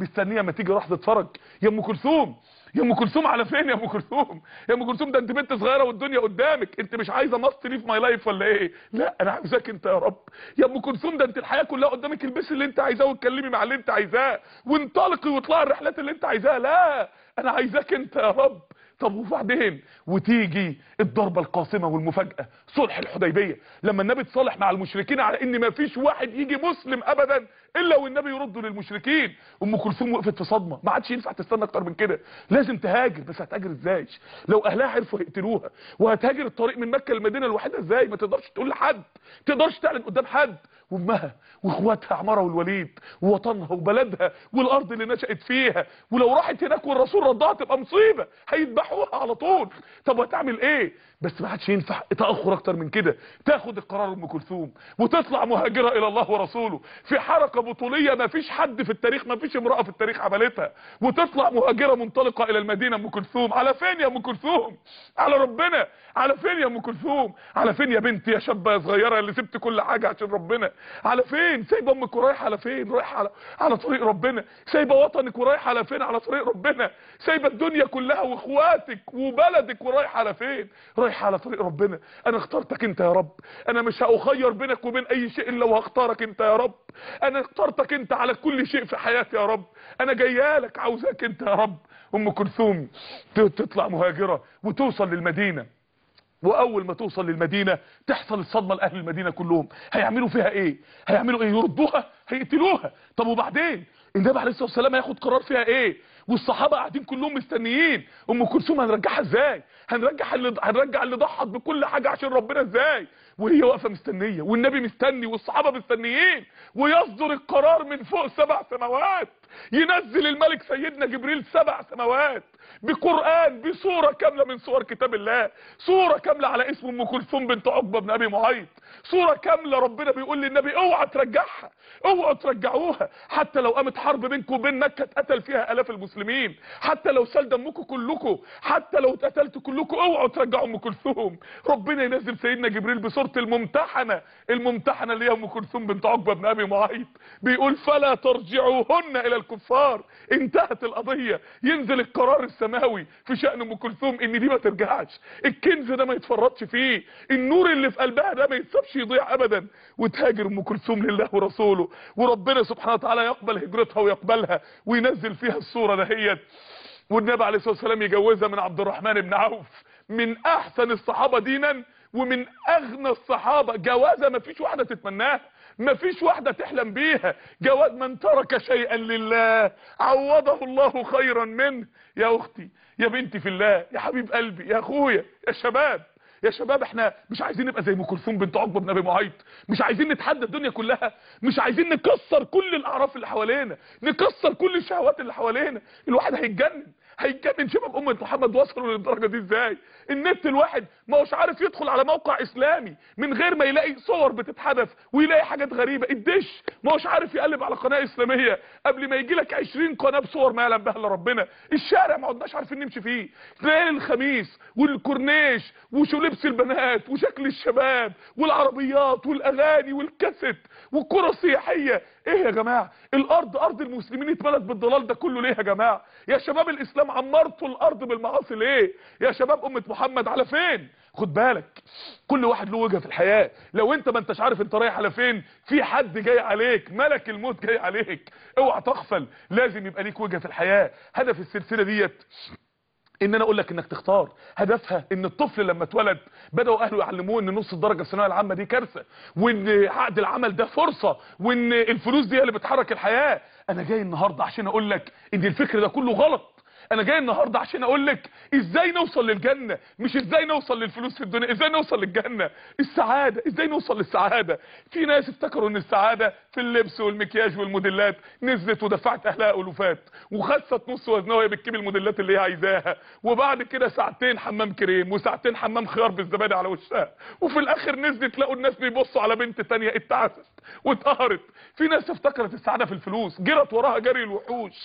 مستنية ما تيجي راح تتفرج. يا أم كلثوم يا أم كلثوم على فين يا أم كلثوم؟ يا أم كلثوم ده أنت بنت صغيرة والدنيا قدامك. أنت مش عايزة must live my life ولا إيه؟ لا أنا عايزاك أنت يا رب. يا أم كلثوم ده أنت الحياة كلها قدامك. البسي اللي أنت عايزاه واتكلمي مع اللي أنت عايزاه. وانطلقي واطلعي الرحلات اللي أنت عايزاها. لا أنا عايزاك أنت يا رب. طب وبعدين؟ وتيجي الضربة القاسمة والمفاجأة صلح الحديبية. لما النبي اتصالح مع المشركين على إن ما فيش واحد يجي مسلم ابدا إلا والنبي يرده للمشركين. أم كلثوم وقفت في صدمة. ما عادش ينفع تستنى أكتر من كده. لازم تهاجر. بس هتهاجر إزاي؟ لو أهلها عرفوا يقتلوها وهتهاجر الطريق من مكة للمدينة الوحيدة إزاي؟ ما تقدرش تقول لحد. تقدرش تعلن قدام حد. وأمها وإخواتها عمارة والوليد ووطنها وبلدها والأرض اللي نشأت فيها. ولو راحت هناك والرسول ردها تبقى مصيبة. هيذبحوها على طول. طب هتعمل إيه؟ بس ما عادش ينفع تأخر أكتر من كده. تاخد القرار أم كلثوم وتطلع مهاجرة إلى الله ورسوله. في حركة بطولية ما فيش حد في التاريخ ما فيش امرأة في التاريخ عملتها. وتطلع مهاجرة منطلقة إلى المدينة أم كلثوم. على فين يا أم كلثوم؟ على ربنا. على فين يا أم كلثوم؟ على فين يا بنتي يا شابة صغيرة اللي سبت كل حاجة عشان ربنا؟ على فين؟ سايبة أمك ورايحه على فين؟ رايحه على على طريق ربنا. سايبة وطنك ورايحه على فين؟ على طريق ربنا. سايبة الدنيا كلها وإخواتك وبلدك ورايحه على فين؟ رايحه على طريق ربنا. أنا اخترتك أنت يا رب. أنا مش هاخير بينك وبين أي شيء إلا وهختارك أنت يا رب. أنا اخترتك أنت على كل شيء في حياتي يا رب. أنا جايالك عاوزاك أنت يا رب. أم كلثوم تطلع مهاجرة وتوصل للمدينة. وأول ما توصل للمدينة تحصل الصدمة لأهل المدينة كلهم. هيعملوا فيها إيه؟ هيعملوا إيه؟ يردوها؟ هيقتلوها؟ طب وبعدين؟ النبي عليه الصلاة والسلام هياخد قرار فيها إيه؟ والصحابة قاعدين كلهم مستنيين. أم كلثوم هنرجعها إزاي؟ هنرجع اللي هنرجع اللي ضحت بكل حاجة عشان ربنا إزاي؟ وهي واقفة مستنية والنبي مستني والصحابة مستنيين. ويصدر القرار من فوق سبع سماوات. ينزل الملك سيدنا جبريل سبع سماوات بقرآن بصورة كاملة من صور كتاب الله. صورة كاملة على اسم أم كلثوم بنت عقبة بن أبي معيط. صورة كاملة ربنا بيقول للنبي اوعى ترجعها اوعوا ترجعوها. حتى لو قامت حرب بينكم وبين مكه اتقتل فيها آلاف المسلمين. حتى لو سال دمكم كلكم حتى لو اتقتلتوا كلكم اوعوا ترجعوا أم كلثوم. ربنا ينزل سيدنا جبريل بصورة الممتحنة الممتحنة اللي هي أم كلثوم بنت عقبة بن أبي معيط بيقول فلا ترجعوهن إلى الكفار. انتهت القضية. ينزل القرار السماوي في شأن أم كلثوم إن دي ما ترجعش الكنز ده ما يتفرطش فيه. النور اللي في قلبها ده ما يتسابش يضيع ابدا. وتهاجر أم كلثوم لله ورسوله. وربنا سبحانه وتعالى يقبل هجرتها ويقبلها. وينزل فيها الصورة دهيت. والنبي عليه الصلاة والسلام يجوزها من عبد الرحمن بن عوف. من أحسن الصحابة دينا. ومن أغنى الصحابة. جوازه ما فيش واحدة تتمناها ما فيش واحدة تحلم بيها. جواز من ترك شيئا لله. عوضه الله خيرا منه. يا أختي يا بنتي في الله يا حبيب قلبي يا أخويا يا شباب. يا شباب إحنا مش عايزين نبقى زي أم كلثوم بنت عقبة بن أبي معيط. مش عايزين نتحدى الدنيا كلها. مش عايزين نكسر كل الأعراف اللي حوالينا. نكسر كل الشهوات اللي حوالينا. الواحد هيتجنن. هيتجنن شباب امه محمد وصلوا للدرجة دي إزاي؟ النت الواحد ما هوش عارف يدخل على موقع إسلامي من غير ما يلاقي صور بتتحدث ويلاقي حاجات غريبة. الدش ما هوش عارف يقلب على قناة إسلامية قبل ما يجي لك 20 قناة بصور ما يعلم بها إلا ربنا. الشارع ما عدناش عارفين نمشي فيه. ليل الخميس والكورنيش وشو لبس البنات وشكل الشباب والعربيات والأغاني والكاسيت والكرة السياحية إيه يا جماعة؟ الأرض أرض المسلمين اتملت بالضلال ده كله ليه يا جماعة؟ يا شباب الإسلام عمرتوا الأرض بالمعاصي ليه؟ يا شباب أمة محمد على فين؟ خد بالك كل واحد له وجهة في الحياة. لو أنت ما أنتش عارف أنت رايح على فين في حد جاي عليك ملك الموت جاي عليك. اوعى تغفل لازم يبقى ليك وجهة في الحياة. هدف السلسلة ديت إن أنا أقول لك إنك تختار. هدفها إن الطفل لما اتولد بدأوا أهله يعلموه إن نص الدرجة الثانوية العامة دي كارثة وإن عقد العمل ده فرصة وإن الفلوس دي اللي بتحرك الحياة. أنا جاي النهارده عشان أقول لك إن الفكر ده كله غلط. أنا جاي النهارده عشان أقول لك إزاي نوصل للجنة. مش إزاي نوصل للفلوس في الدنيا إزاي نوصل للجنة. السعادة إزاي نوصل للسعادة؟ في ناس افتكروا ان السعادة في اللبس والمكياج والموديلات نزلت ودفعت اهلها ألوفات وخست نص وزنها وهي بتجيب الموديلات اللي هي عايزاها. وبعد كده ساعتين حمام كريم وساعتين حمام خيار بالزبادي على وشها. وفي الآخر نزلت لقوا الناس بيبصوا على بنت تانية اتعست واتقهرت. في ناس افتكرت السعادة في الفلوس جرت وراها جري الوحوش.